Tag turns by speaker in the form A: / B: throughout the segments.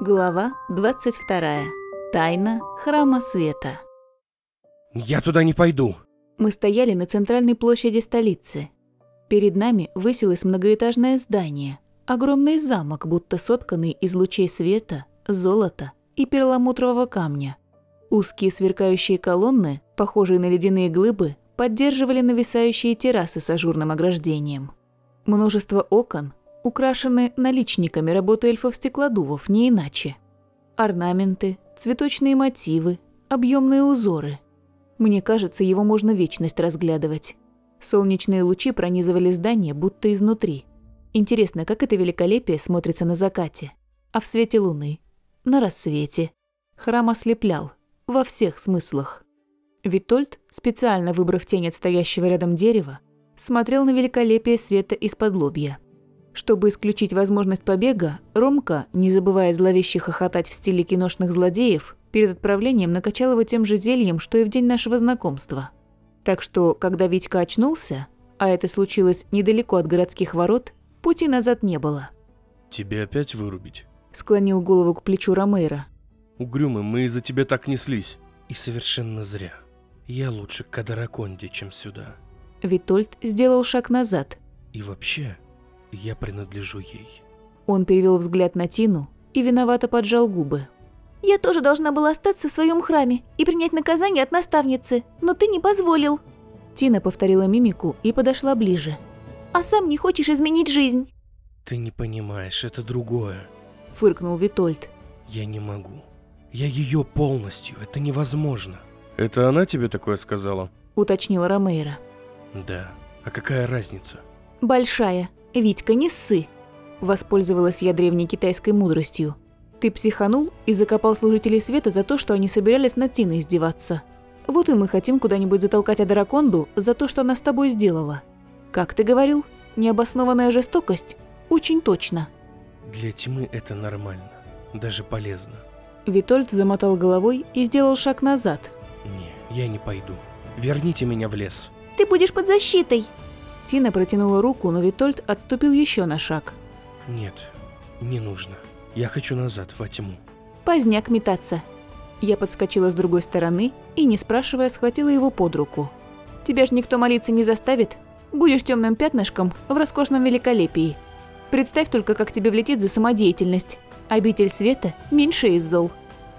A: Глава 22. Тайна Храма Света.
B: Я туда не пойду.
A: Мы стояли на центральной площади столицы. Перед нами высилось многоэтажное здание, огромный замок, будто сотканный из лучей света, золота и перламутрового камня. Узкие сверкающие колонны, похожие на ледяные глыбы, поддерживали нависающие террасы с ажурным ограждением. Множество окон, украшены наличниками работы эльфов-стеклодувов, не иначе. Орнаменты, цветочные мотивы, объемные узоры. Мне кажется, его можно вечность разглядывать. Солнечные лучи пронизывали здание, будто изнутри. Интересно, как это великолепие смотрится на закате, а в свете луны, на рассвете. Храм ослеплял, во всех смыслах. Витольд, специально выбрав тень от стоящего рядом дерева, смотрел на великолепие света из-под лобья. Чтобы исключить возможность побега, Ромка, не забывая зловеще хохотать в стиле киношных злодеев, перед отправлением накачал его тем же зельем, что и в день нашего знакомства. Так что, когда Витька очнулся, а это случилось недалеко от городских ворот, пути назад не было.
B: Тебе опять вырубить?
A: Склонил голову к плечу Ромейра.
B: Угрюмый, мы из-за тебя так неслись. И совершенно зря. Я лучше к Кадараконде, чем сюда.
A: Витольд сделал шаг назад.
B: И вообще, я принадлежу ей.
A: Он перевел взгляд на Тину и виновато поджал губы.
C: «Я тоже должна была остаться в своем храме и принять наказание от наставницы, но ты не позволил».
A: Тина повторила мимику и подошла ближе.
C: «А сам не хочешь изменить жизнь?»
B: Ты не понимаешь, это другое.
A: Фыркнул Витольд.
B: Я не могу. Я ее полностью, это невозможно. Это она тебе такое сказала?
A: Уточнила Ромейра.
B: Да. А какая разница?
A: Большая. Витька, не ссы. Воспользовалась я древней китайской мудростью. Ты психанул и закопал служителей света за то, что они собирались над Тиной издеваться. Вот и мы хотим куда-нибудь затолкать Адараконду за то, что она с тобой сделала. Как ты говорил, необоснованная жестокость? Очень точно.
B: Для тьмы это нормально. Даже полезно.
A: Витольд замотал головой и сделал шаг назад.
B: Не, я не пойду. Верните меня в лес.
C: «Ты будешь под защитой!»
A: Тина протянула руку, но Витольд отступил еще на шаг.
B: Нет, не нужно. Я хочу назад, во тьму.
A: Поздняк метаться. Я подскочила с другой стороны и, не спрашивая, схватила его под руку. Тебя ж никто молиться не заставит. Будешь темным пятнышком в роскошном великолепии. Представь только, как тебе влетит за самодеятельность. Обитель света меньше из зол.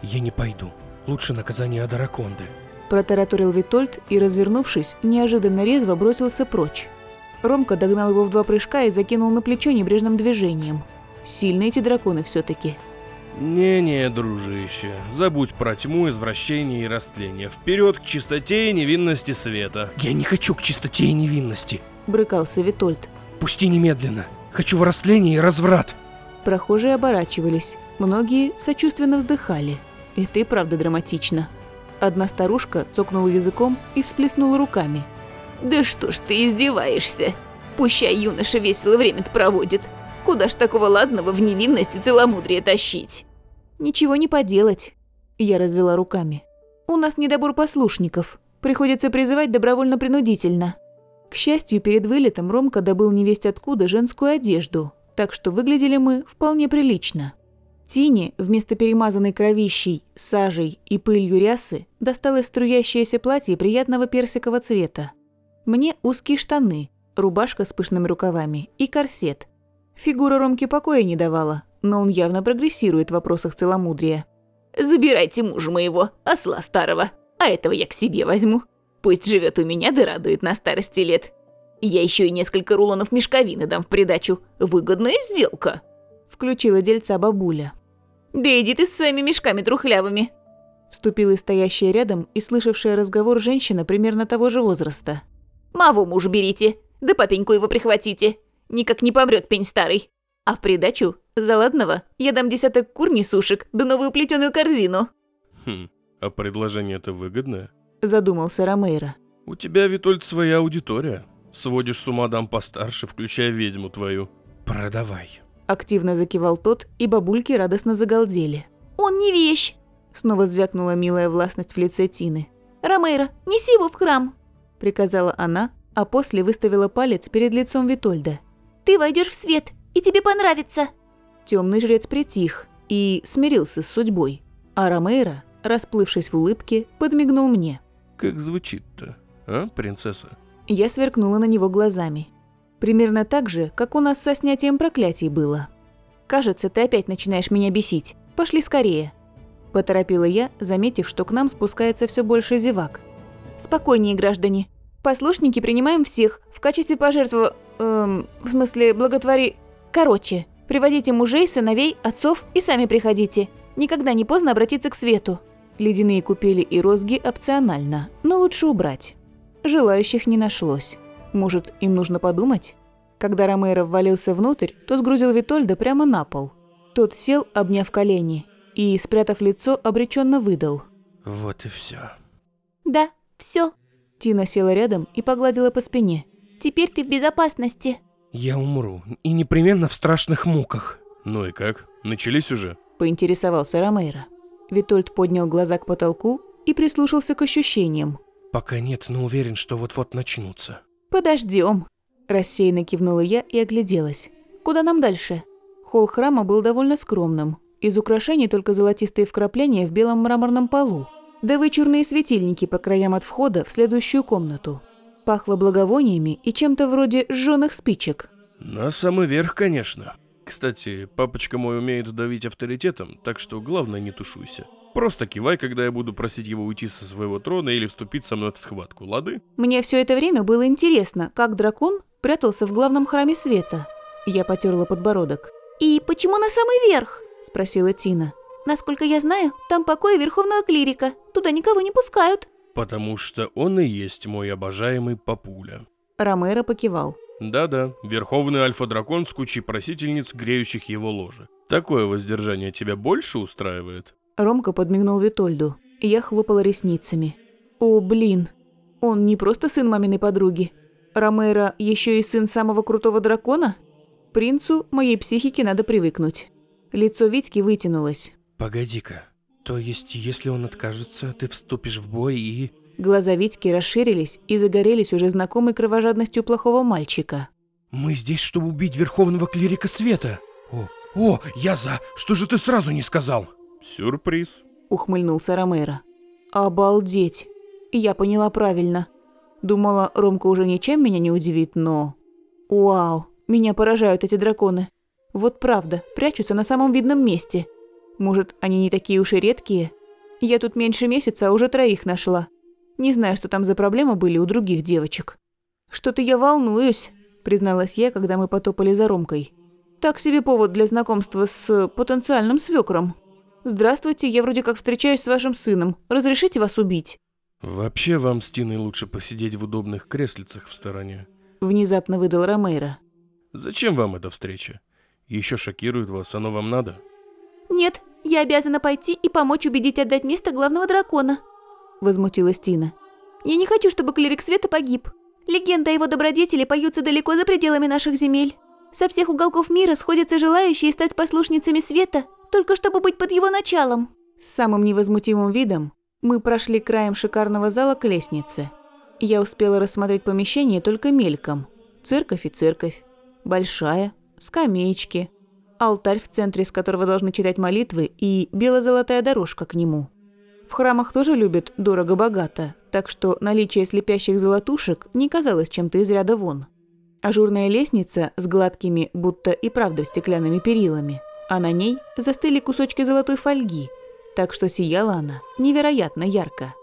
B: Я не пойду. Лучше наказание Адараконды.
A: Протараторил Витольд и, развернувшись, неожиданно резво бросился прочь. Ромка догнал его в два прыжка и закинул на плечо небрежным движением. Сильные эти драконы все таки
B: Не-не, дружище, забудь про тьму, извращение и растление. Вперед к чистоте и невинности света. Я не хочу к чистоте и невинности.
A: Брыкался Витольд.
B: Пусти немедленно. Хочу в растление и разврат.
A: Прохожие оборачивались. Многие сочувственно вздыхали. Это и правда драматично. Одна старушка цокнула языком и всплеснула руками.
D: Да что ж ты издеваешься? Пущай юноша весело время проводит. Куда ж такого ладного в невинности целомудрие тащить?
A: Ничего не поделать. Я развела руками. У нас недобор послушников. Приходится призывать добровольно-принудительно. К счастью, перед вылетом Ромка добыл невесть откуда женскую одежду, так что выглядели мы вполне прилично. Тине вместо перемазанной кровищей, сажей и пылью рясы досталось струящееся платье приятного персикового цвета. Мне узкие штаны, рубашка с пышными рукавами и корсет. Фигура Ромки покоя не давала, но он явно прогрессирует в вопросах целомудрия.
D: Забирайте мужа моего, осла старого, а этого я к себе возьму. Пусть живет у меня да радует на старости лет. Я еще и несколько рулонов мешковины дам в придачу. Выгодная сделка.
A: Включила дельца бабуля.
D: Да иди ты с своими мешками трухлявыми.
A: Вступила стоящая рядом и слышавшая разговор женщина примерно того же возраста.
D: Маву муж берите, да папеньку его прихватите. Никак не помрет пень старый. А в придачу, за ладного, я дам десяток кур несушек, да новую плетеную корзину.
B: Хм, а предложение-то выгодное?
A: Задумался Ромейро.
B: У тебя, Витольд, своя аудитория. Сводишь с ума дам постарше, включая ведьму твою. Продавай.
A: Активно закивал тот, и бабульки радостно загалдели.
C: «Он не вещь!»
A: Снова звякнула милая властность в лице Тины.
C: «Ромейро, неси его в храм!»
A: Приказала она, а после выставила палец перед лицом Витольда.
C: «Ты войдешь в свет, и тебе понравится!»
A: Темный жрец притих, и смирился с судьбой. А Ромейро, расплывшись в улыбке, подмигнул мне.
B: Как звучит-то, а, принцесса?
A: Я сверкнула на него глазами. Примерно так же, как у нас со снятием проклятий было. «Кажется, ты опять начинаешь меня бесить. Пошли скорее». Поторопила я, заметив, что к нам спускается все больше зевак. «Спокойнее, граждане. Послушники принимаем всех. В качестве пожертва... Эм, в смысле, благотвори... Короче, приводите мужей, сыновей, отцов и сами приходите. Никогда не поздно обратиться к свету». Ледяные купели и розги опционально, но лучше убрать. Желающих не нашлось. Может, им нужно подумать? Когда Ромеро ввалился внутрь, то сгрузил Витольда прямо на пол. Тот сел, обняв колени, и, спрятав лицо, обреченно выдал.
B: Вот и все.
C: Да, все.
A: Тина села рядом и погладила по спине.
C: Теперь ты в безопасности.
B: Я умру, и непременно в страшных муках. Ну и как? Начались уже?
A: Поинтересовался Ромейро. Витольд поднял глаза к потолку и прислушался к ощущениям.
B: Пока нет, но уверен, что вот-вот начнутся.
A: Подождем. Рассеянно кивнула я и огляделась. Куда нам дальше? Холл храма был довольно скромным. Из украшений только золотистые вкрапления в белом мраморном полу. Да вычурные светильники по краям от входа в следующую комнату. Пахло благовониями и чем-то вроде сжёных спичек.
B: На самый верх, конечно. Кстати, папочка мой умеет давить авторитетом, так что главное не тушуйся. Просто кивай, когда я буду просить его уйти со своего трона или вступить со мной в схватку, лады?
A: Мне все это время было интересно, как дракон прятался в главном храме света. Я потерла подбородок.
C: И почему на самый верх?
A: Спросила Тина.
C: Насколько я знаю, там покои верховного клирика. Туда никого не пускают.
B: Потому что он и есть мой обожаемый папуля.
A: Ромеро покивал.
B: Да-да, верховный альфа-дракон с кучей просительниц, греющих его ложе. Такое воздержание тебя больше устраивает?
A: Ромка подмигнул Витольду, я хлопала ресницами. О, блин. Он не просто сын маминой подруги. Ромеро еще и сын самого крутого дракона? Принцу моей психике надо привыкнуть. Лицо Витьки вытянулось.
B: Погоди-ка. То есть, если он откажется, ты вступишь в бой и...
A: Глаза Витьки расширились и загорелись уже знакомой кровожадностью плохого мальчика.
B: Мы здесь, чтобы убить Верховного Клирика Света. О, о, я за. Что же ты сразу не сказал? Сюрприз.
A: Ухмыльнулся Ромеро. Обалдеть. Я поняла правильно. Думала, Ромка уже ничем меня не удивит, но... Вау, меня поражают эти драконы. Вот правда, прячутся на самом видном месте. Может, они не такие уж и редкие? Я тут меньше месяца, а уже троих нашла. Не знаю, что там за проблемы были у других девочек. Что-то я волнуюсь, призналась я, когда мы потопали за Ромкой. Так себе повод для знакомства с потенциальным свекром. «Здравствуйте, я вроде как встречаюсь с вашим сыном. Разрешите вас убить?»
B: «Вообще вам с Тиной лучше посидеть в удобных креслицах в стороне», —
A: внезапно выдал Ромейро.
B: «Зачем вам эта встреча? Еще шокирует вас, оно вам надо?»
C: «Нет, я обязана пойти и помочь убедить отдать место главного дракона», — возмутилась Тина. «Я не хочу, чтобы клирик Света погиб. Легенда о его добродетели поются далеко за пределами наших земель. Со всех уголков мира сходятся желающие стать послушницами Света только чтобы быть под его началом.
A: С самым невозмутимым видом мы прошли краем шикарного зала к лестнице. Я успела рассмотреть помещение только мельком. Церковь и церковь. Большая, скамеечки, алтарь в центре, с которого должны читать молитвы, и бело-золотая дорожка к нему. В храмах тоже любят дорого-богато, так что наличие слепящих золотушек не казалось чем-то из ряда вон. Ажурная лестница с гладкими, будто и правда стеклянными перилами – а на ней застыли кусочки золотой фольги, так что сияла она невероятно ярко.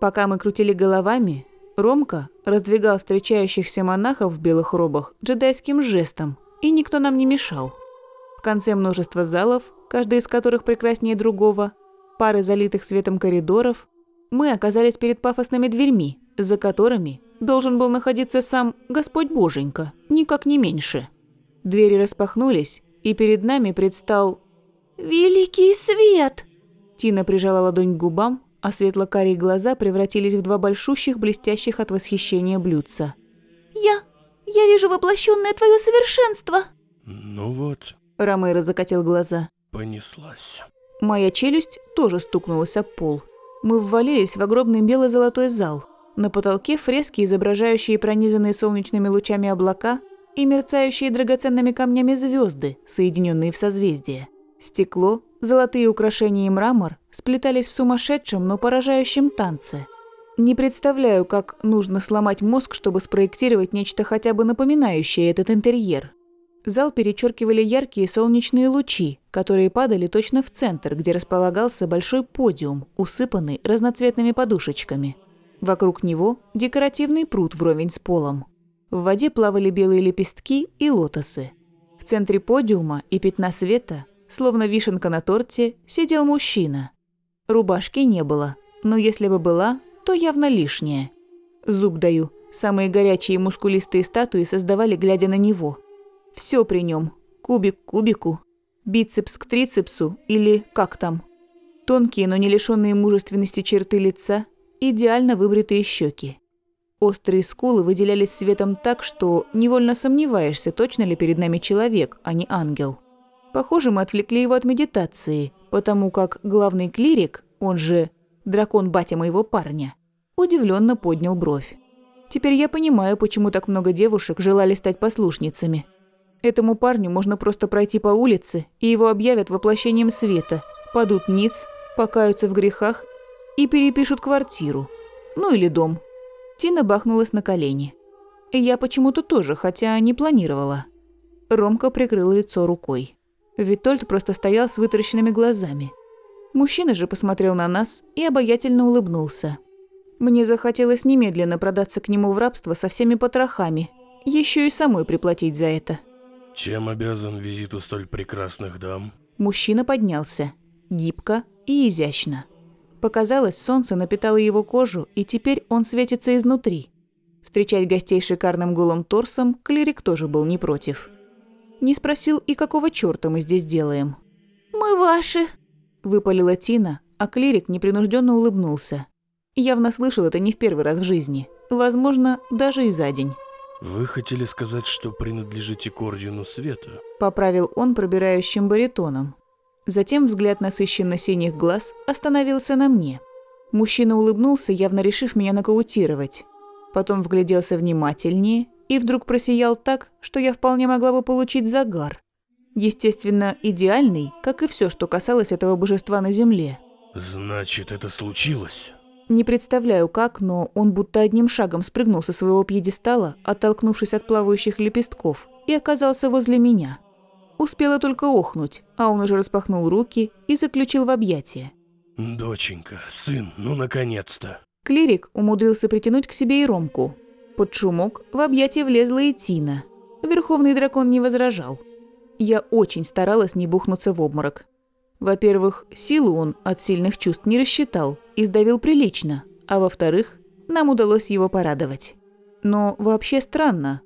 A: Пока мы крутили головами, Ромка раздвигал встречающихся монахов в белых робах джедайским жестом, и никто нам не мешал. Конце множество залов, каждый из которых прекраснее другого, пары залитых светом коридоров, мы оказались перед пафосными дверьми, за которыми должен был находиться сам Господь Боженька, никак не меньше. Двери распахнулись, и перед нами предстал...
C: «Великий свет!»
A: Тина прижала ладонь к губам, а светло-карие глаза превратились в два большущих, блестящих от восхищения блюдца.
C: «Я... я вижу воплощенное твое совершенство!»
B: «Ну вот...»
A: Ромеро закатил глаза.
B: «Понеслась».
A: Моя челюсть тоже стукнулась об пол. Мы ввалились в огромный бело-золотой зал. На потолке фрески, изображающие пронизанные солнечными лучами облака, и мерцающие драгоценными камнями звезды, соединенные в созвездие. Стекло, Золотые украшения и мрамор сплетались в сумасшедшем, но поражающем танце. Не представляю, как нужно сломать мозг, чтобы спроектировать нечто хотя бы напоминающее этот интерьер. Зал перечеркивали яркие солнечные лучи, которые падали точно в центр, где располагался большой подиум, усыпанный разноцветными подушечками. Вокруг него декоративный пруд вровень с полом. В воде плавали белые лепестки и лотосы. В центре подиума и пятна света, словно вишенка на торте, сидел мужчина. Рубашки не было, но если бы была, то явно лишняя. Зуб даю, самые горячие мускулистые статуи создавали, глядя на него – все при нем. Кубик к кубику, бицепс к трицепсу или как там. Тонкие, но не лишенные мужественности черты лица, идеально выбритые щеки. Острые скулы выделялись светом так, что невольно сомневаешься, точно ли перед нами человек, а не ангел. Похоже, мы отвлекли его от медитации, потому как главный клирик, он же дракон батя моего парня, удивленно поднял бровь. Теперь я понимаю, почему так много девушек желали стать послушницами. Этому парню можно просто пройти по улице, и его объявят воплощением света, падут ниц, покаются в грехах и перепишут квартиру. Ну или дом. Тина бахнулась на колени. И я почему-то тоже, хотя не планировала. Ромка прикрыл лицо рукой. Витольд просто стоял с вытаращенными глазами. Мужчина же посмотрел на нас и обаятельно улыбнулся. Мне захотелось немедленно продаться к нему в рабство со всеми потрохами, еще и самой приплатить за это.
B: Чем обязан визиту столь прекрасных дам?
A: Мужчина поднялся, гибко и изящно. Показалось, солнце напитало его кожу, и теперь он светится изнутри. Встречать гостей шикарным голым торсом клирик тоже был не против. Не спросил, и какого чёрта мы здесь делаем.
C: «Мы ваши», –
A: выпалила Тина, а клирик непринужденно улыбнулся. Явно слышал это не в первый раз в жизни. Возможно, даже и за день.
B: «Вы хотели сказать, что принадлежите к Ордену Света?»
A: Поправил он пробирающим баритоном. Затем взгляд насыщенно-синих глаз остановился на мне. Мужчина улыбнулся, явно решив меня нокаутировать. Потом вгляделся внимательнее и вдруг просиял так, что я вполне могла бы получить загар. Естественно, идеальный, как и все, что касалось этого божества на земле.
B: «Значит, это случилось?»
A: Не представляю как, но он будто одним шагом спрыгнул со своего пьедестала, оттолкнувшись от плавающих лепестков, и оказался возле меня. Успела только охнуть, а он уже распахнул руки и заключил в объятия.
B: «Доченька, сын, ну наконец-то!»
A: Клирик умудрился притянуть к себе и Ромку. Под шумок в объятия влезла и Тина. Верховный дракон не возражал. Я очень старалась не бухнуться в обморок. Во-первых, силу он от сильных чувств не рассчитал и сдавил прилично, а во-вторых, нам удалось его порадовать. Но вообще странно.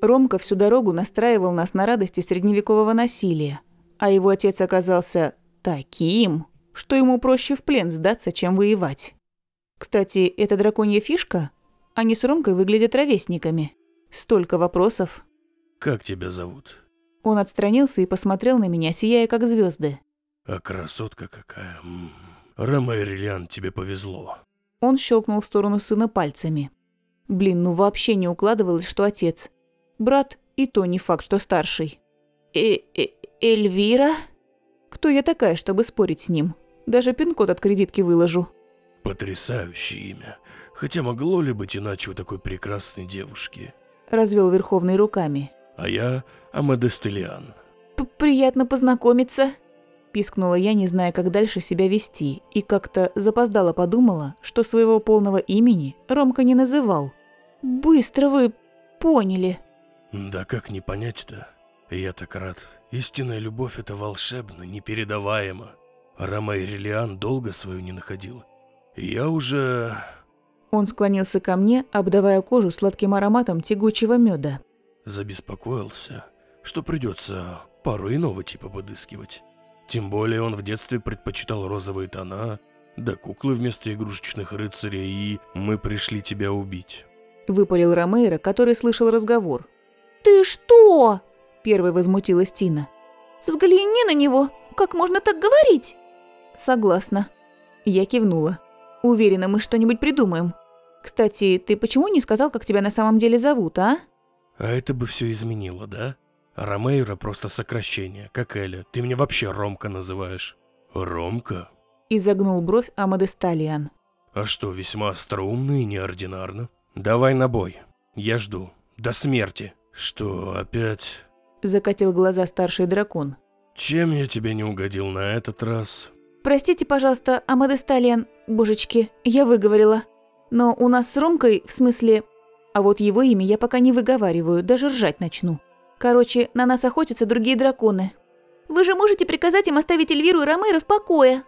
A: Ромка всю дорогу настраивал нас на радости средневекового насилия, а его отец оказался таким, что ему проще в плен сдаться, чем воевать. Кстати, это драконья фишка? Они с Ромкой выглядят ровесниками. Столько вопросов.
B: «Как тебя зовут?»
A: Он отстранился и посмотрел на меня, сияя как звезды.
B: А красотка какая. Риллиан, тебе повезло.
A: Он щелкнул в сторону сына пальцами. Блин, ну вообще не укладывалось, что отец. Брат и то не факт, что старший. Э -э Эльвира? Кто я такая, чтобы спорить с ним? Даже пин-код от кредитки выложу.
B: Потрясающее имя. Хотя могло ли быть иначе у такой прекрасной девушки?
A: Развел Верховный руками.
B: А я Амадестелиан.
A: Приятно познакомиться. Пискнула я, не зная, как дальше себя вести, и как-то запоздала подумала, что своего полного имени Ромка не называл. «Быстро вы поняли».
B: «Да как не понять-то? Я так рад. Истинная любовь — это волшебно, непередаваемо. Рома Ирелиан долго свою не находил. Я уже...»
A: Он склонился ко мне, обдавая кожу сладким ароматом тягучего меда.
B: Забеспокоился, что придется пару иного типа подыскивать. Тем более он в детстве предпочитал розовые тона, да куклы вместо игрушечных рыцарей, и мы пришли тебя убить.
A: Выпалил Ромейро, который слышал разговор.
C: «Ты что?»
A: – первой возмутилась Тина.
C: «Взгляни на него! Как можно так говорить?»
A: «Согласна». Я кивнула. «Уверена, мы что-нибудь придумаем. Кстати, ты почему не сказал, как тебя на самом деле зовут, а?»
B: «А это бы все изменило, да?» Ромейро просто сокращение, как Эля. Ты меня вообще Ромка называешь. Ромка?
A: Изогнул бровь Амадесталиан.
B: А что, весьма остроумно и неординарно? Давай на бой. Я жду. До смерти. Что, опять?
A: Закатил глаза старший дракон.
B: Чем я тебе не угодил на этот раз?
C: Простите, пожалуйста, Амадесталиан, божечки, я выговорила. Но у нас с Ромкой, в смысле... А вот его имя я пока не выговариваю, даже ржать начну. Короче, на нас охотятся другие драконы. Вы же можете приказать им оставить Эльвиру и Ромейра в покое.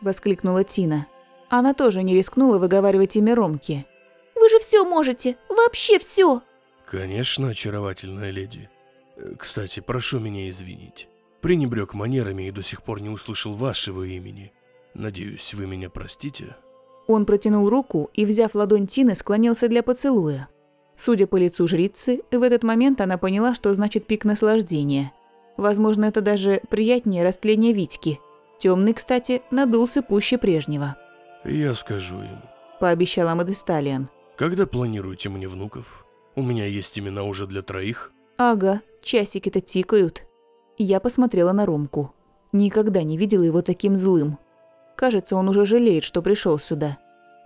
A: Воскликнула Тина. Она тоже не рискнула выговаривать имя Ромки.
C: Вы же все можете, вообще все.
B: Конечно, очаровательная леди. Э, Кстати, прошу меня извинить. Пренебрег манерами и до сих пор не услышал вашего имени. Надеюсь, вы меня простите?
A: Он протянул руку и, взяв ладонь Тины, склонился для поцелуя. Судя по лицу жрицы, в этот момент она поняла, что значит пик наслаждения. Возможно, это даже приятнее растления Витьки. Темный, кстати, надулся пуще прежнего.
B: Я скажу им.
A: Пообещал Амадесталиан.
B: Когда планируете мне внуков? У меня есть имена уже для троих.
A: Ага, часики-то тикают. Я посмотрела на Ромку. Никогда не видела его таким злым. Кажется, он уже жалеет, что пришел сюда.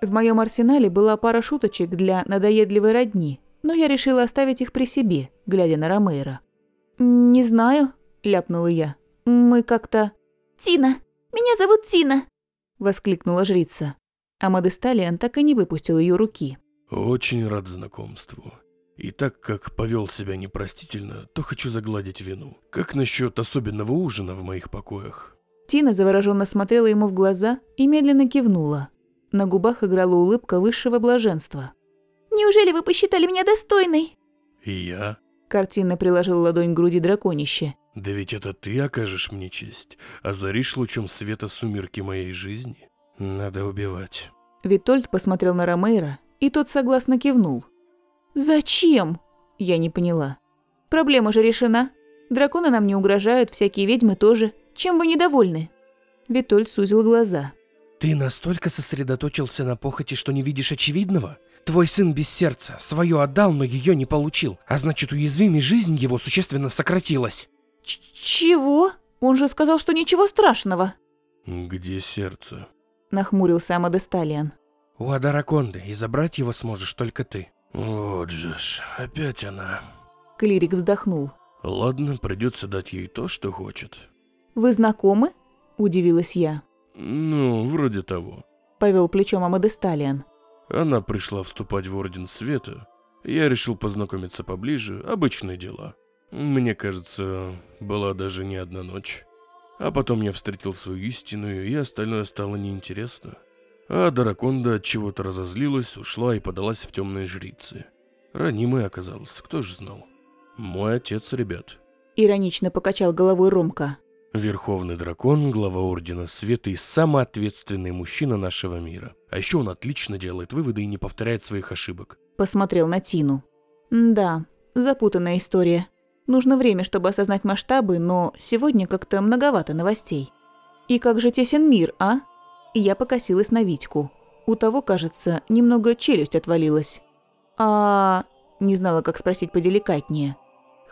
A: В моем арсенале была пара шуточек для надоедливой родни, но я решила оставить их при себе, глядя на Ромейра. «Не знаю», – ляпнула я. «Мы как-то...»
C: Тина, меня зовут Тина.
A: – воскликнула жрица. А Модесталиан так и не выпустил ее руки.
B: Очень рад знакомству. И так как повел себя непростительно, то хочу загладить вину. Как насчет особенного ужина в моих покоях?
A: Тина завороженно смотрела ему в глаза и медленно кивнула. На губах играла улыбка высшего блаженства.
C: Неужели вы посчитали меня достойной?
B: И я?
A: Картинно приложил ладонь к груди драконище.
B: Да ведь это ты окажешь мне честь, озаришь лучом света сумерки моей жизни. Надо убивать.
A: Витольд посмотрел на Ромейра, и тот согласно кивнул. «Зачем?» Я не поняла. «Проблема же решена. Драконы нам не угрожают, всякие ведьмы тоже. Чем вы недовольны?» Витольд сузил глаза.
E: Ты настолько сосредоточился на похоти, что не видишь очевидного? Твой сын без сердца, свое отдал, но ее не получил, а значит уязвимой жизнь его существенно сократилась.
A: Ч «Чего? Он же сказал, что ничего страшного!»
B: Где сердце?
A: Нахмурился Амадесталиан.
E: У Адараконды, и забрать его сможешь только ты.
B: Вот же ж, опять она.
A: Клирик вздохнул.
B: Ладно, придется дать ей то, что хочет.
A: «Вы знакомы?» – удивилась я.
B: Ну, вроде того.
A: Повел плечом Амадесталиан.
B: Она пришла вступать в Орден Света. Я решил познакомиться поближе, обычные дела. Мне кажется, была даже не одна ночь. А потом я встретил свою истинную, и остальное стало неинтересно. А Драконда от чего-то разозлилась, ушла и подалась в темные жрицы. Ранимой оказалась, кто ж знал. Мой отец, ребят.
A: Иронично покачал головой Ромка.
B: Верховный дракон, глава Ордена Света и самый ответственный мужчина нашего мира. А еще он отлично делает выводы и не повторяет своих ошибок.
A: Посмотрел на Тину. Да, запутанная история. Нужно время, чтобы осознать масштабы, но сегодня как-то многовато новостей. И как же тесен мир, а? Я покосилась на Витьку. У того, кажется, немного челюсть отвалилась. А... Не знала, как спросить поделикатнее.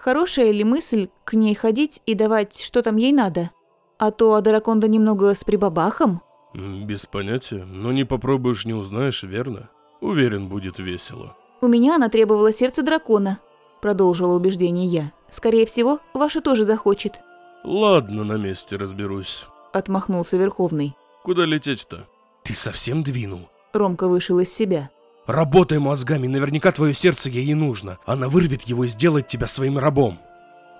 A: Хорошая ли мысль к ней ходить и давать, что там ей надо? А то Адараконда немного с прибабахом?
B: Без понятия, но не попробуешь, не узнаешь, верно? Уверен, будет весело.
C: У меня она требовала сердце дракона.
A: Продолжила убеждение я.
C: Скорее всего, ваша тоже захочет.
B: Ладно, на месте разберусь.
A: Отмахнулся Верховный.
B: Куда лететь-то?
E: Ты совсем двинул?
A: Ромка вышел из себя.
E: Работай мозгами, наверняка твое сердце ей и нужно. Она вырвет его и сделает тебя своим рабом.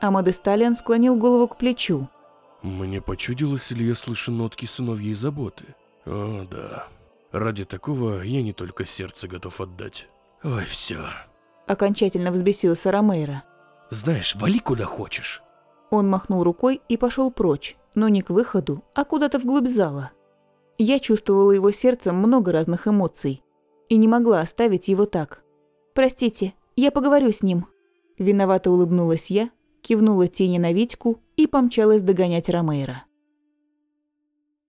A: Амадесталиан склонил голову к плечу.
B: Мне почудилось, или я слышу нотки сыновьей заботы? О, да. Ради такого я не только сердце готов отдать. Ой, все.
A: Окончательно взбесился Ромейро.
E: Знаешь, вали куда хочешь.
A: Он махнул рукой и пошел прочь, но не к выходу, а куда-то вглубь зала. Я чувствовала его сердцем много разных эмоций и не могла оставить его так.
C: Простите, я поговорю с ним.
A: Виновато улыбнулась я, кивнула тени на Витьку и помчалась догонять Ромейра.